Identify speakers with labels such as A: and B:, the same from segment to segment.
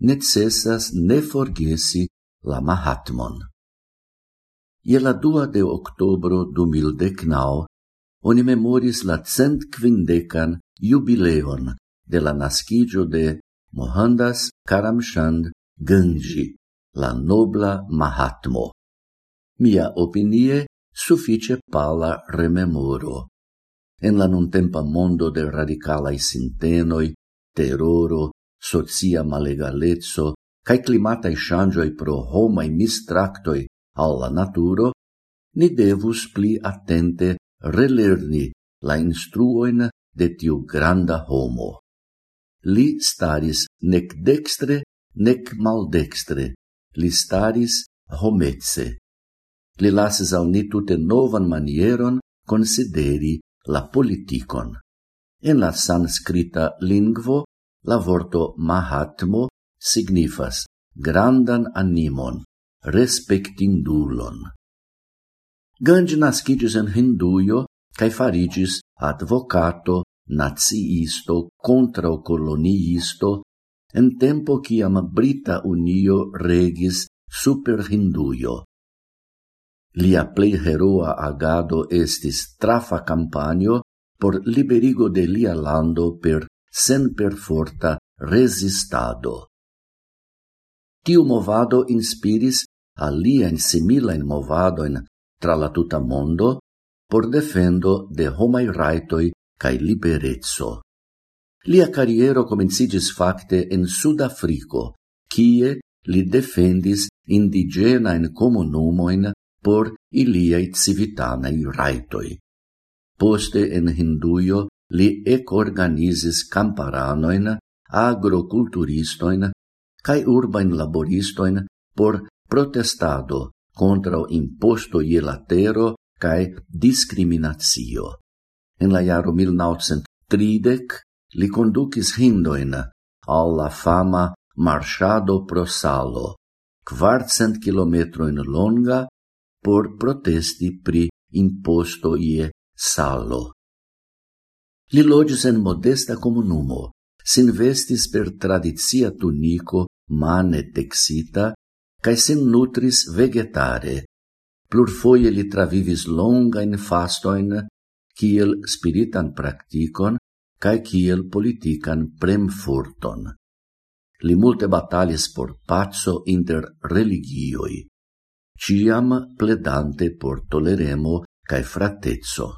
A: necessas ne forgesi la Mahatmon. Ie la dua de octobro du mildecnau, oni memoris la cent quindecan jubileon de la nascigio de Mohandas Karamchand Ganji, la nobla Mahatmo. Mia opinie suffice pala rememoro. En la nuntempa mondo de radicalai sintenoi, terroro, socia malegalezzo cae climatae shangioi pro homai mistractoi alla naturo, ni devus pli attente relerni la instruoin de tiu granda homo. Li staris nec dextre, nec maldextre, li staris homece. Li lasis al ni tute novan manieron consideri la politicon. En la sanscrita lingvo la vorto mahatmo signifas grandan animon, respectindulon. Gandhi nascidis en Hinduio, cae farigis advocato, naziisto, contraocoloniisto, en tempo ciam Brita Unio regis super Hinduio. Lia plei heroa agado estis trafa campanio por liberigo de lia lando per sen perforta resistado. Tiu movado inspiris in movado in tra la tuta mondo por defendo de homai raitoi cae liberezzo. Lia carriero comencigis facte in Sudafrico, kie li defendis indigena in comunumoin por iliai civitanei raitoi. Poste en Hinduio li ecorganizis camparanoin, agroculturistoin, cae urbain laboristoin por protestado contra imposto je la cae discriminatio. En la jaro 1930 li conducis hindoin al la fama marchado pro salo, quartcent kilometroin longa por protesti pri imposto ie salo. Li loĝis en modesta comunumo, sin vestis per tradizia tunico mane texita, cae sin nutris vegetare. Plurfoie li travivis longain fastoin, kiel spiritan practicon, cae kiel politican premfurton. Li multe batalis por pazzo inter religioi, ciam pledante por toleremo cae fratezzo.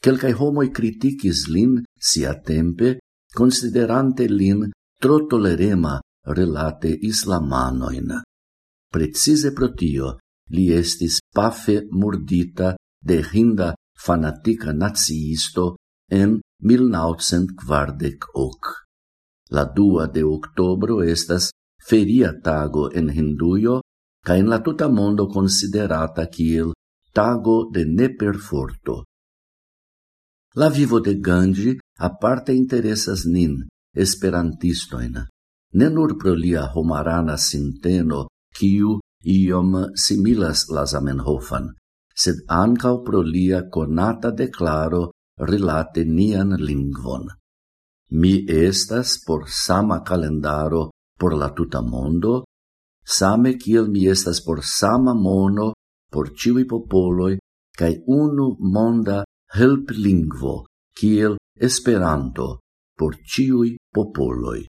A: Quelcae homoi criticis lin sia tempe, considerante lin tro tolerema relate islamanoin. Precise protio, li estis pafe murdita de hinda fanatica naziisto en 1948. La dua de octobro estas feria tago en Hinduio, ca en la tuta mondo considerata kiel tago de neperforto. La vivo de Gandhi aparte interesas nin, esperantistoin, ne nur pro lia homarana sinteno, kiu iom similas la Zamenhofan, sed ancau pro lia conata declaro relate nian lingvon. Mi estas por sama calendaro por la tuta mondo, same kiel mi estas por sama mono por ciui popoloi, cae unu monda help lingvo kiel Esperanto por ciui popoloi.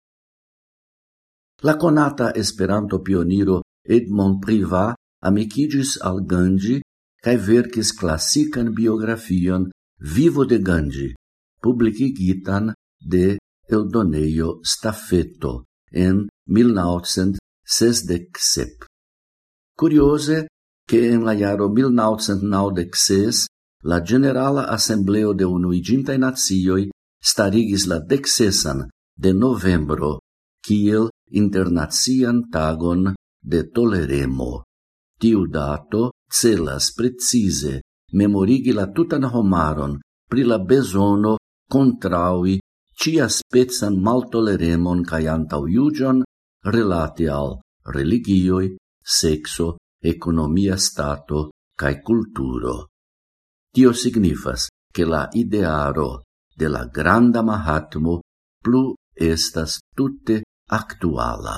A: La conata Esperanto pioniro Edmond Priva amicigis al Gandhi cae vercis classican biografion Vivo de Gandhi, publicigitan de Eldoneio Staffetto en 1967. Curiose che en la iaro 1996 la Generala Assembleo de Unuigintai Nazioi starigis la dexesan de novembro kiel internazian tagon de toleremo. Tiu dato celas precise memorigi la tutan homaron pri la bezono contraui cia spezan maltoleremon cae antau iugion relate al religioi, sexo, economia stato cae culturo. Tio signifas che la idearo de la granda Mahatmo plu estas tutte actuala.